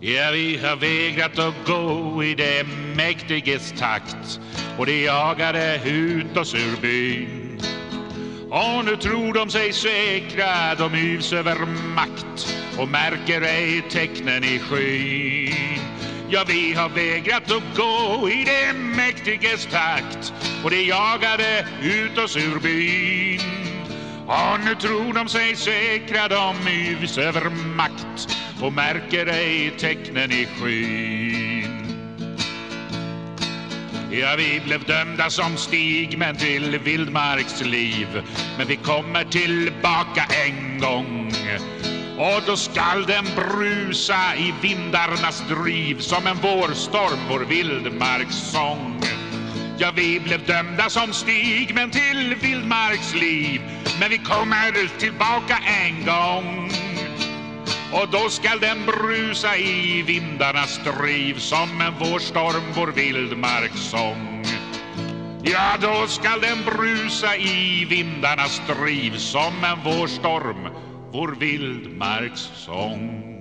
Ja, vi har vägrat att gå i det mäktiges takt och de jagade ut oss ur byn. Och nu tror de sig säkra, de yvs över makt och märker ej tecknen i skyn. Ja, vi har vägrat att gå i det mäktiges takt och de jagade ut oss ur byn. Och nu tror de sig säkra, de yvs över makt och märker ej tecknen i skyn. Ja, vi blev dömda som stigmän till vildmarksliv Men vi kommer tillbaka en gång och då skall den brusa i vindarnas driv som en vårstorm, vår vildmarkssång. Ja, vi blev dömda som stigmän till vildmarksliv men vi kommer tillbaka en gång och då skall den brusa i vindarnas driv som en vårstorm, vår vildmarkssång. Ja, då skall den brusa i vindarnas driv som en vårstorm, vår vildmarkssång.